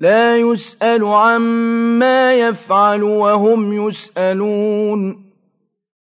لَّا يُسْأَلُ عَمَّا يَفْعَلُ وَهُمْ يُسْأَلُونَ.